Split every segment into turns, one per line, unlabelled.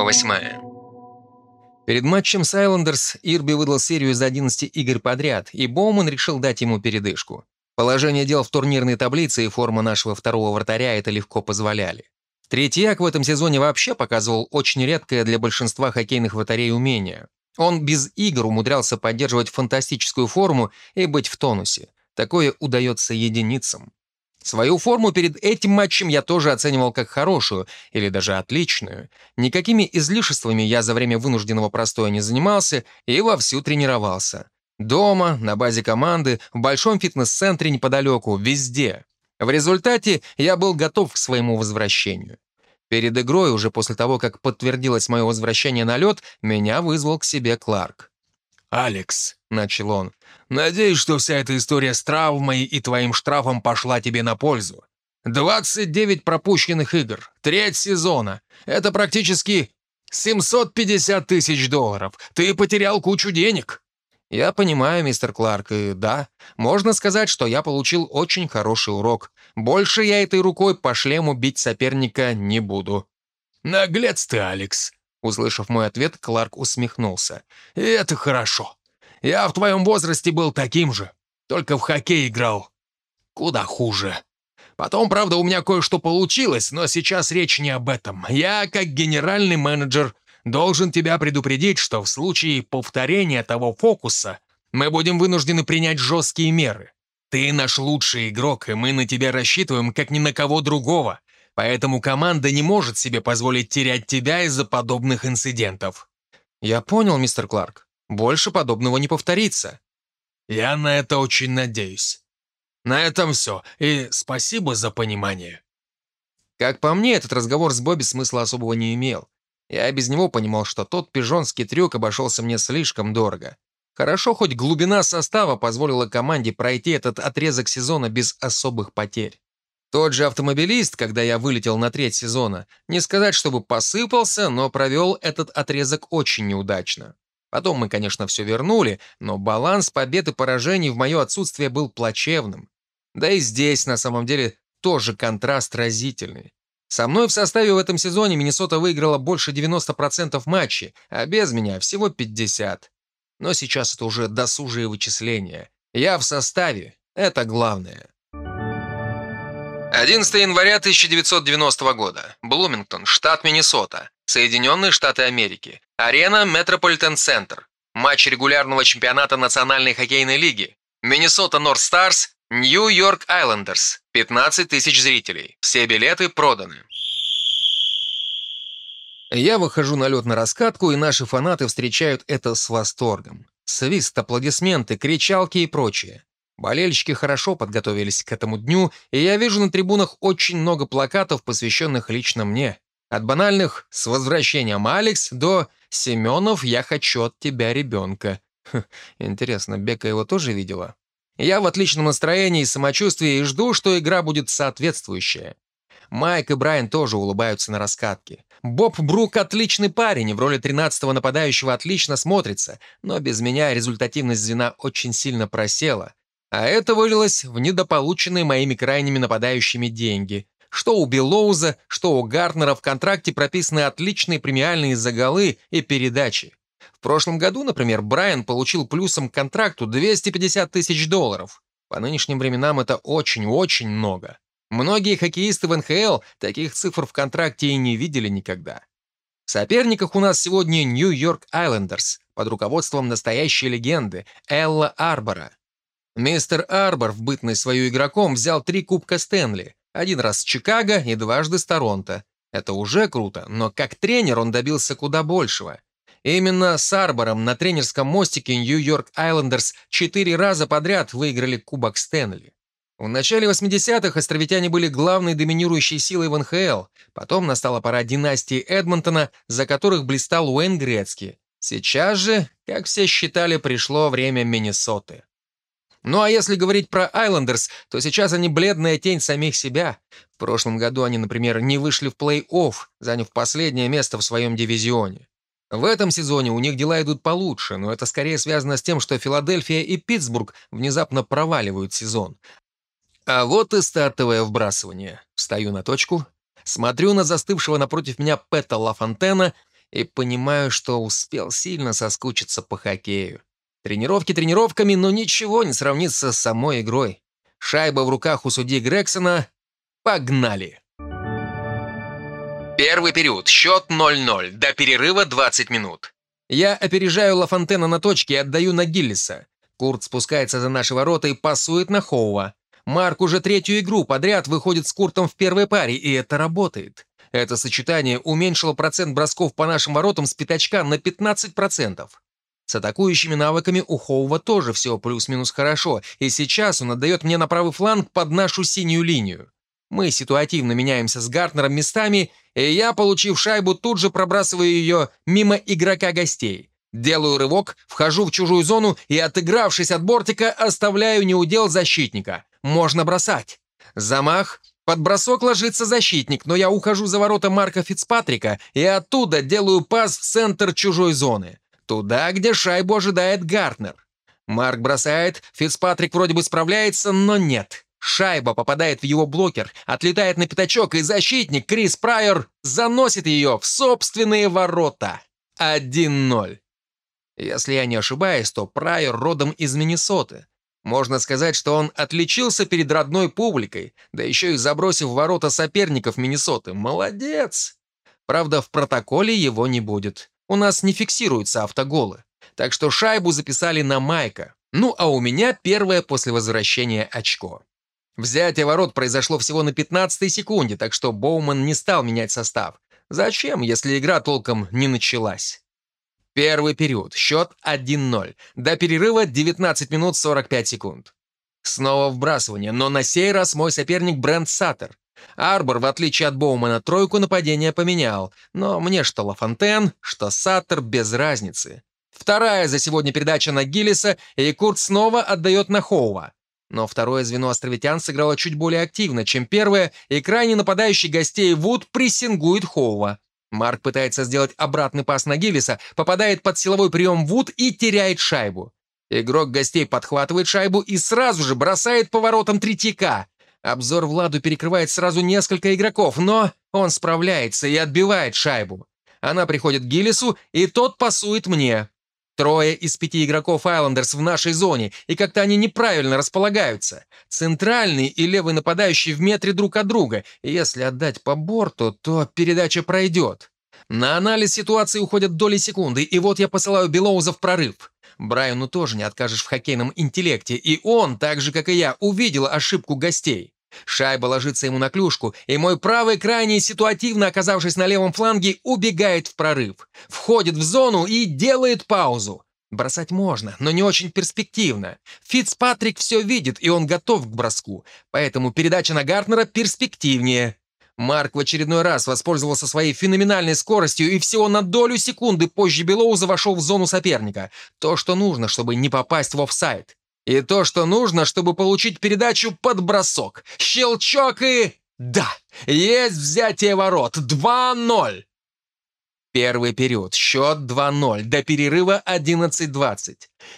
Глава 8. Перед матчем с Айлендерс Ирби выдал серию из 11 игр подряд, и Боуман решил дать ему передышку. Положение дел в турнирной таблице и форма нашего второго вратаря это легко позволяли. Третьяк в этом сезоне вообще показывал очень редкое для большинства хоккейных вратарей умение. Он без игр умудрялся поддерживать фантастическую форму и быть в тонусе. Такое удается единицам. Свою форму перед этим матчем я тоже оценивал как хорошую, или даже отличную. Никакими излишествами я за время вынужденного простоя не занимался и вовсю тренировался. Дома, на базе команды, в большом фитнес-центре неподалеку, везде. В результате я был готов к своему возвращению. Перед игрой, уже после того, как подтвердилось мое возвращение на лед, меня вызвал к себе Кларк.
«Алекс», — начал он, — «надеюсь, что вся эта история с травмой и твоим штрафом пошла тебе на пользу. 29 пропущенных игр, треть сезона. Это практически 750 тысяч долларов. Ты потерял кучу денег».
«Я понимаю, мистер Кларк, и да, можно сказать, что я получил очень хороший урок. Больше я этой рукой по шлему бить соперника не буду».
«Наглец ты, Алекс»,
Услышав мой ответ, Кларк усмехнулся.
«И это хорошо. Я в твоем возрасте был таким же, только в хоккей играл. Куда хуже. Потом, правда, у меня кое-что получилось, но сейчас речь не об этом. Я, как генеральный менеджер, должен тебя предупредить, что в случае повторения того фокуса мы будем вынуждены принять жесткие меры. Ты наш лучший игрок, и мы на тебя рассчитываем, как ни на кого другого. Поэтому команда не может себе позволить терять тебя из-за подобных инцидентов.
Я понял, мистер Кларк. Больше подобного не повторится.
Я на это очень надеюсь. На этом все, и спасибо за понимание.
Как по мне, этот разговор с Бобби смысла особого не имел. Я без него понимал, что тот пижонский трюк обошелся мне слишком дорого. Хорошо, хоть глубина состава позволила команде пройти этот отрезок сезона без особых потерь. Тот же автомобилист, когда я вылетел на треть сезона, не сказать, чтобы посыпался, но провел этот отрезок очень неудачно. Потом мы, конечно, все вернули, но баланс побед и поражений в мое отсутствие был плачевным. Да и здесь, на самом деле, тоже контраст разительный. Со мной в составе в этом сезоне Миннесота выиграла больше 90% матчей, а без меня всего 50%. Но сейчас это уже досужие вычисления. Я в составе, это главное. 11 января 1990 года. Блумингтон, штат Миннесота. Соединенные Штаты Америки. Арена Метрополитен Центр. Матч регулярного чемпионата Национальной хоккейной лиги. Миннесота Норth Старс, Нью-Йорк Айлендерс. 15 тысяч зрителей. Все билеты проданы. Я выхожу на лед на раскатку, и наши фанаты встречают это с восторгом. Свист, аплодисменты, кричалки и прочее. Болельщики хорошо подготовились к этому дню, и я вижу на трибунах очень много плакатов, посвященных лично мне. От банальных «С возвращением, Алекс» до «Семенов, я хочу от тебя ребенка». Хм, интересно, Бека его тоже видела? Я в отличном настроении и самочувствии и жду, что игра будет соответствующая. Майк и Брайан тоже улыбаются на раскатке. Боб Брук отличный парень, в роли 13-го нападающего отлично смотрится, но без меня результативность звена очень сильно просела. А это вылилось в недополученные моими крайними нападающими деньги. Что у Белоуза, что у Гартнера в контракте прописаны отличные премиальные заголы и передачи. В прошлом году, например, Брайан получил плюсом к контракту 250 тысяч долларов. По нынешним временам это очень-очень много. Многие хоккеисты в НХЛ таких цифр в контракте и не видели никогда. В соперниках у нас сегодня Нью-Йорк Айлендерс под руководством настоящей легенды Элла Арбора. Мистер Арбор в бытность свою игроком взял три кубка Стэнли. Один раз с Чикаго и дважды с Торонто. Это уже круто, но как тренер он добился куда большего. Именно с Арбором на тренерском мостике Нью-Йорк Айлендерс четыре раза подряд выиграли Кубок Стэнли. В начале 80-х островитяне были главной доминирующей силой в НХЛ. Потом настала пора династии Эдмонтона, за которых блистал Уэйн Грецки. Сейчас же, как все считали, пришло время Миннесоты. Ну а если говорить про Айлендерс, то сейчас они бледная тень самих себя. В прошлом году они, например, не вышли в плей-офф, заняв последнее место в своем дивизионе. В этом сезоне у них дела идут получше, но это скорее связано с тем, что Филадельфия и Питтсбург внезапно проваливают сезон. А вот и стартовое вбрасывание. Встаю на точку, смотрю на застывшего напротив меня Пэта Лафонтена и понимаю, что успел сильно соскучиться по хоккею. Тренировки тренировками, но ничего не сравнится с самой игрой. Шайба в руках у судьи Грексона. Погнали! Первый период. Счет 0-0. До перерыва 20 минут. Я опережаю Лафонтена на точке и отдаю на Гиллиса. Курт спускается за наши ворота и пасует на Хоува. Марк уже третью игру подряд выходит с Куртом в первой паре, и это работает. Это сочетание уменьшило процент бросков по нашим воротам с пятачка на 15%. С атакующими навыками у Хоува тоже все плюс-минус хорошо, и сейчас он отдает мне на правый фланг под нашу синюю линию. Мы ситуативно меняемся с Гартнером местами, и я, получив шайбу, тут же пробрасываю ее мимо игрока гостей. Делаю рывок, вхожу в чужую зону и, отыгравшись от бортика, оставляю неудел защитника. Можно бросать. Замах. Под бросок ложится защитник, но я ухожу за ворота Марка Фицпатрика и оттуда делаю пас в центр чужой зоны. Туда, где шайбу ожидает Гартнер. Марк бросает, Фицпатрик вроде бы справляется, но нет. Шайба попадает в его блокер, отлетает на пятачок, и защитник Крис Прайор заносит ее в собственные ворота. 1-0. Если я не ошибаюсь, то Прайор родом из Миннесоты. Можно сказать, что он отличился перед родной публикой, да еще и забросив ворота соперников Миннесоты. Молодец! Правда, в протоколе его не будет. У нас не фиксируются автоголы. Так что шайбу записали на Майка. Ну, а у меня первое после возвращения очко. Взятие ворот произошло всего на 15 секунде, так что Боуман не стал менять состав. Зачем, если игра толком не началась? Первый период. Счет 1-0. До перерыва 19 минут 45 секунд. Снова вбрасывание, но на сей раз мой соперник Брент Саттер. Арбор, в отличие от Боумана, тройку нападения поменял, но мне что Лафонтен, что Саттер без разницы. Вторая за сегодня передача на Гиллиса, и Курт снова отдает на Хоува. Но второе звено островитян сыграло чуть более активно, чем первое, и крайне нападающий гостей Вуд прессингует Хоува. Марк пытается сделать обратный пас на Гиллиса, попадает под силовой прием Вуд и теряет шайбу. Игрок гостей подхватывает шайбу и сразу же бросает поворотом третьяка. Обзор Владу перекрывает сразу несколько игроков, но он справляется и отбивает шайбу. Она приходит к Гиллису, и тот пасует мне. Трое из пяти игроков Айлендерс в нашей зоне, и как-то они неправильно располагаются. Центральный и левый нападающий в метре друг от друга, если отдать по борту, то передача пройдет. На анализ ситуации уходят доли секунды, и вот я посылаю Белоуза в прорыв. Брайану тоже не откажешь в хоккейном интеллекте, и он, так же, как и я, увидел ошибку гостей. Шайба ложится ему на клюшку, и мой правый крайний, ситуативно оказавшись на левом фланге, убегает в прорыв. Входит в зону и делает паузу. Бросать можно, но не очень перспективно. Фицпатрик все видит, и он готов к броску. Поэтому передача на Гартнера перспективнее. Марк в очередной раз воспользовался своей феноменальной скоростью и всего на долю секунды позже Белоуза вошел в зону соперника. То, что нужно, чтобы не попасть в офсайд. И то, что нужно, чтобы получить передачу под бросок. Щелчок и... Да, есть взятие ворот. 2-0. Первый период. Счет 2-0. До перерыва 11-20.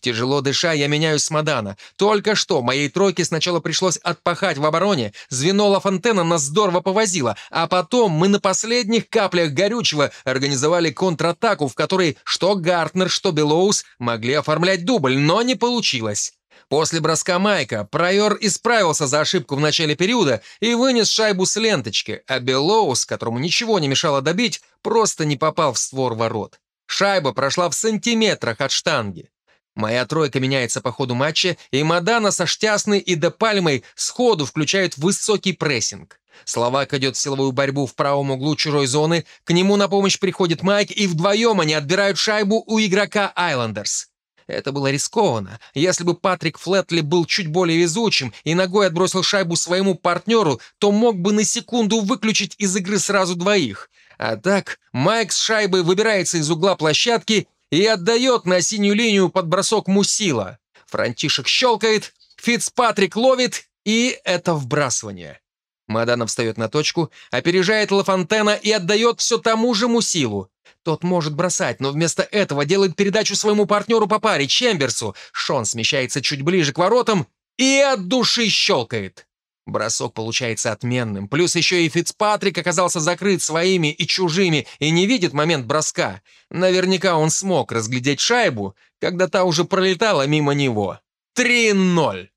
Тяжело дыша, я меняюсь с Мадана. Только что моей тройке сначала пришлось отпахать в обороне, звено Ла Фонтена нас здорово повозило, а потом мы на последних каплях горючего организовали контратаку, в которой что Гартнер, что Белоус могли оформлять дубль, но не получилось. После броска Майка Прайор исправился за ошибку в начале периода и вынес шайбу с ленточки, а Белоус, которому ничего не мешало добить, просто не попал в створ ворот. Шайба прошла в сантиметрах от штанги. Моя тройка меняется по ходу матча, и Мадана со Штясной и Депальмой сходу включают высокий прессинг. Словак идет в силовую борьбу в правом углу чужой зоны, к нему на помощь приходит Майк, и вдвоем они отбирают шайбу у игрока Айлендерс. Это было рискованно. Если бы Патрик Флетли был чуть более везучим и ногой отбросил шайбу своему партнеру, то мог бы на секунду выключить из игры сразу двоих. А так Майк с шайбой выбирается из угла площадки и отдает на синюю линию под бросок Мусила. Франтишек щелкает, Фицпатрик ловит, и это вбрасывание. Мадана встает на точку, опережает Лафонтена и отдает все тому же Мусилу. Тот может бросать, но вместо этого делает передачу своему партнеру по паре, Чемберсу. Шон смещается чуть ближе к воротам и от души щелкает. Бросок получается отменным. Плюс еще и Фицпатрик оказался закрыт своими и чужими и не видит момент броска. Наверняка он смог разглядеть шайбу, когда та уже пролетала мимо него. 3-0.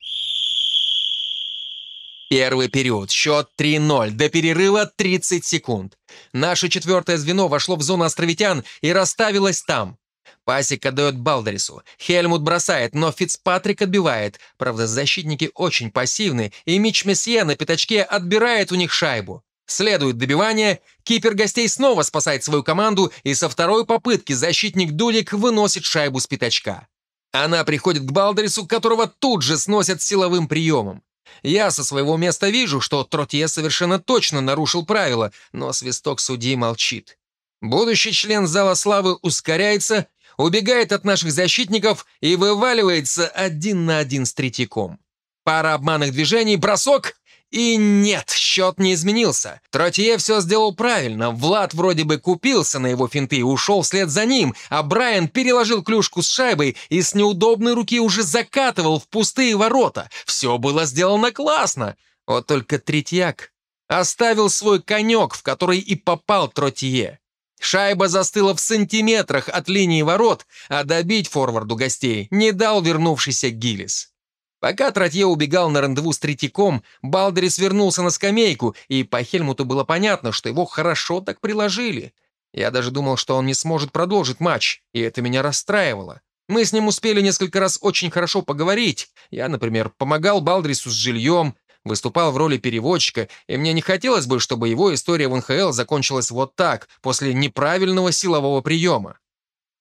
Первый период. Счет 3-0. До перерыва 30 секунд. Наше четвертое звено вошло в зону островитян и расставилось там. Пасик отдает Балдерису. Хельмут бросает, но Фицпатрик отбивает. Правда, защитники очень пассивны, и Мич Месье на пятачке отбирает у них шайбу. Следует добивание, кипер гостей снова спасает свою команду, и со второй попытки защитник Дулик выносит шайбу с пятачка. Она приходит к Балдерису, которого тут же сносят силовым приемом. Я со своего места вижу, что Тротье совершенно точно нарушил правила, но свисток судьи молчит. Будущий член Зала Славы ускоряется, убегает от наших защитников и вываливается один на один с Третьяком. Пара обманных движений, бросок и нет, счет не изменился. Тротье все сделал правильно. Влад вроде бы купился на его финты и ушел вслед за ним, а Брайан переложил клюшку с шайбой и с неудобной руки уже закатывал в пустые ворота. Все было сделано классно. Вот только Третьяк оставил свой конек, в который и попал Тротье. Шайба застыла в сантиметрах от линии ворот, а добить форварду гостей не дал вернувшийся Гиллис. Пока Тротье убегал на рандеву с Третьяком, Балдерис вернулся на скамейку, и по Хельмуту было понятно, что его хорошо так приложили. Я даже думал, что он не сможет продолжить матч, и это меня расстраивало. Мы с ним успели несколько раз очень хорошо поговорить. Я, например, помогал Балдрису с жильем, выступал в роли переводчика, и мне не хотелось бы, чтобы его история в НХЛ закончилась вот так, после неправильного силового приема.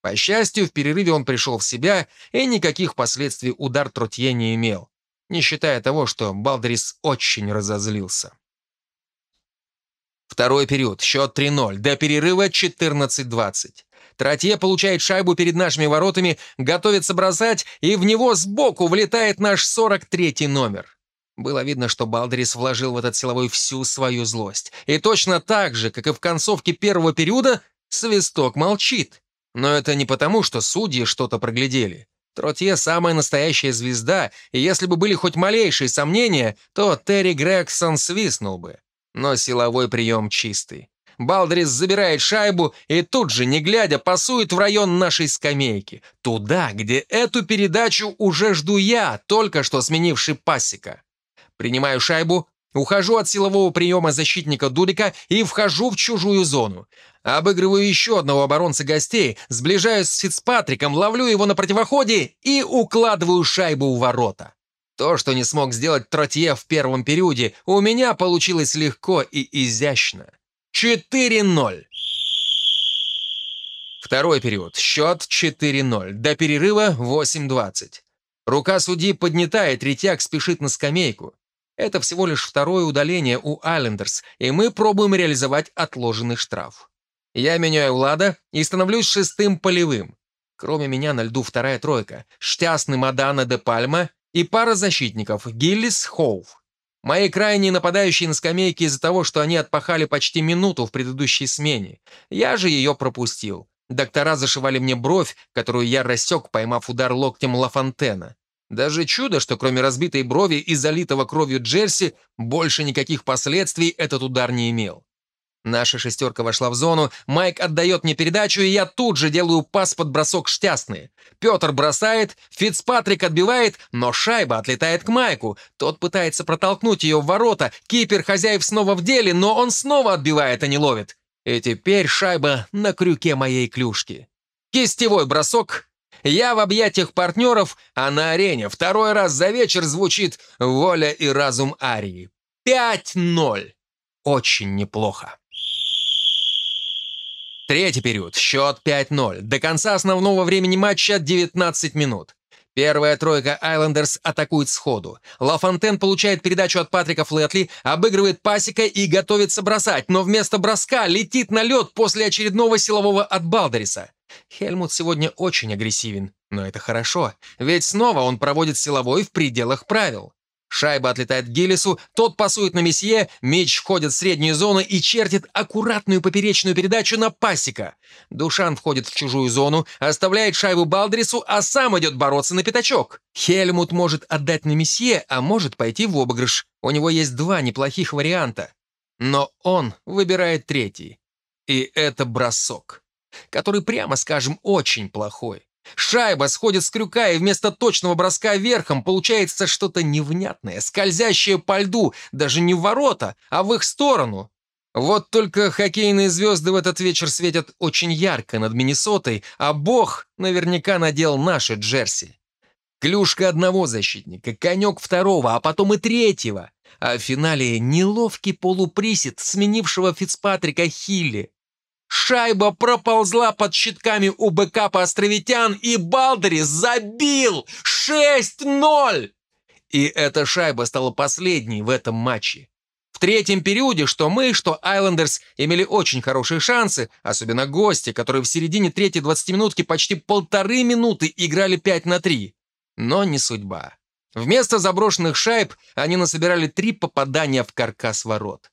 По счастью, в перерыве он пришел в себя и никаких последствий удар Тротье не имел, не считая того, что Балдрис очень разозлился. Второй период, счет 3-0, до перерыва 14-20. Тротье получает шайбу перед нашими воротами, готовится бросать, и в него сбоку влетает наш 43-й номер. Было видно, что Балдрис вложил в этот силовой всю свою злость. И точно так же, как и в концовке первого периода, свисток молчит. Но это не потому, что судьи что-то проглядели. Тротье – самая настоящая звезда, и если бы были хоть малейшие сомнения, то Терри Грегсон свистнул бы. Но силовой прием чистый. Балдрис забирает шайбу и тут же, не глядя, пасует в район нашей скамейки. Туда, где эту передачу уже жду я, только что сменивший пасека. Принимаю шайбу, ухожу от силового приема защитника Дудика и вхожу в чужую зону. Обыгрываю еще одного оборонца гостей, сближаюсь с Фицпатриком, ловлю его на противоходе и укладываю шайбу в ворота. То, что не смог сделать Тротье в первом периоде, у меня получилось легко и изящно. 4-0. Второй период. Счет 4-0. До перерыва 8-20. Рука судьи поднята, и Третьяк спешит на скамейку. Это всего лишь второе удаление у Айлендерс, и мы пробуем реализовать отложенный штраф. Я меняю Влада и становлюсь шестым полевым. Кроме меня на льду вторая тройка. Штясный Мадана де Пальма и пара защитников Гиллис Хоув. Мои крайние нападающие на скамейке из-за того, что они отпахали почти минуту в предыдущей смене. Я же ее пропустил. Доктора зашивали мне бровь, которую я рассек, поймав удар локтем Лафонтена. Даже чудо, что кроме разбитой брови и залитого кровью Джерси, больше никаких последствий этот удар не имел. Наша шестерка вошла в зону, Майк отдает мне передачу, и я тут же делаю пас под бросок штясный. Петр бросает, Фицпатрик отбивает, но шайба отлетает к Майку. Тот пытается протолкнуть ее в ворота, кипер хозяев снова в деле, но он снова отбивает, а не ловит. И теперь шайба на крюке моей клюшки. Кистевой бросок, я в объятиях партнеров, а на арене второй раз за вечер звучит «Воля и разум Арии». 5-0. Очень неплохо. Третий период. Счет 5-0. До конца основного времени матча 19 минут. Первая тройка Айлендерс атакует сходу. Лафонтен получает передачу от Патрика Флетли, обыгрывает пасека и готовится бросать, но вместо броска летит на лед после очередного силового от Балдериса. Хельмут сегодня очень агрессивен, но это хорошо, ведь снова он проводит силовой в пределах правил. Шайба отлетает к Гиллису, тот пасует на месье, меч входит в среднюю зону и чертит аккуратную поперечную передачу на пасека. Душан входит в чужую зону, оставляет шайбу Балдрису, а сам идет бороться на пятачок. Хельмут может отдать на месье, а может пойти в обыгрыш. У него есть два неплохих варианта. Но он выбирает третий. И это бросок, который, прямо скажем, очень плохой. Шайба сходит с крюка, и вместо точного броска верхом получается что-то невнятное, скользящее по льду, даже не в ворота, а в их сторону. Вот только хоккейные звезды в этот вечер светят очень ярко над Миннесотой, а бог наверняка надел наши джерси. Клюшка одного защитника, конек второго, а потом и третьего. А в финале неловкий полуприсед сменившего Фицпатрика Хилли. Шайба проползла под щитками у бэкапа островитян, и Балдери забил 6-0! И эта шайба стала последней в этом матче. В третьем периоде что мы, что Айлендерс имели очень хорошие шансы, особенно гости, которые в середине третьей 20-минутки почти полторы минуты играли 5 на 3. Но не судьба. Вместо заброшенных шайб они насобирали три попадания в каркас ворот.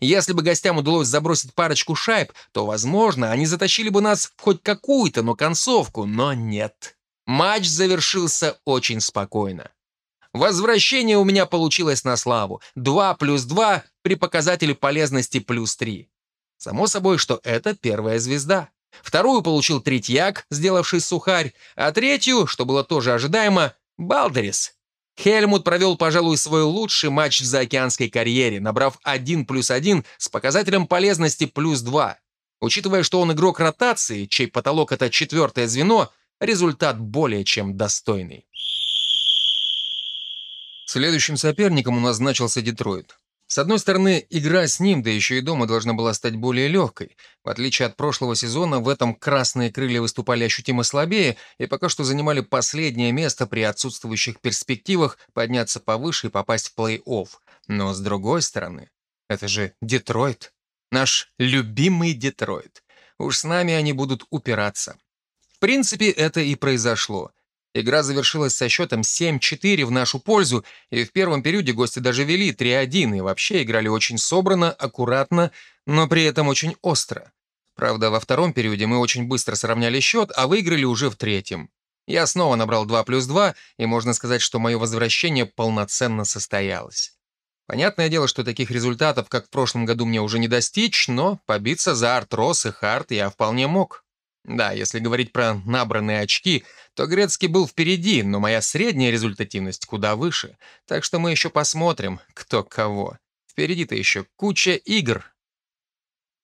Если бы гостям удалось забросить парочку шайб, то, возможно, они затащили бы нас в хоть какую-то, но концовку, но нет. Матч завершился очень спокойно. Возвращение у меня получилось на славу. 2 плюс 2 при показателе полезности плюс 3. Само собой, что это первая звезда. Вторую получил Третьяк, сделавший сухарь, а третью, что было тоже ожидаемо, Балдерис, Хельмут провел, пожалуй, свой лучший матч в заокеанской карьере, набрав 1 плюс 1 с показателем полезности плюс 2. Учитывая, что он игрок ротации, чей потолок — это четвертое звено, результат более чем достойный. Следующим соперником у нас значился Детройт. С одной стороны, игра с ним, да еще и дома, должна была стать более легкой. В отличие от прошлого сезона, в этом красные крылья выступали ощутимо слабее и пока что занимали последнее место при отсутствующих перспективах подняться повыше и попасть в плей-офф. Но с другой стороны, это же Детройт. Наш любимый Детройт. Уж с нами они будут упираться. В принципе, это и произошло. Игра завершилась со счетом 7-4 в нашу пользу, и в первом периоде гости даже вели 3-1 и вообще играли очень собрано, аккуратно, но при этом очень остро. Правда, во втором периоде мы очень быстро сравняли счет, а выиграли уже в третьем. Я снова набрал 2 плюс 2, и можно сказать, что мое возвращение полноценно состоялось. Понятное дело, что таких результатов, как в прошлом году, мне уже не достичь, но побиться за Артрос и Харт я вполне мог. Да, если говорить про набранные очки, то Грецкий был впереди, но моя средняя результативность куда выше. Так что мы еще посмотрим, кто кого. Впереди-то еще куча игр.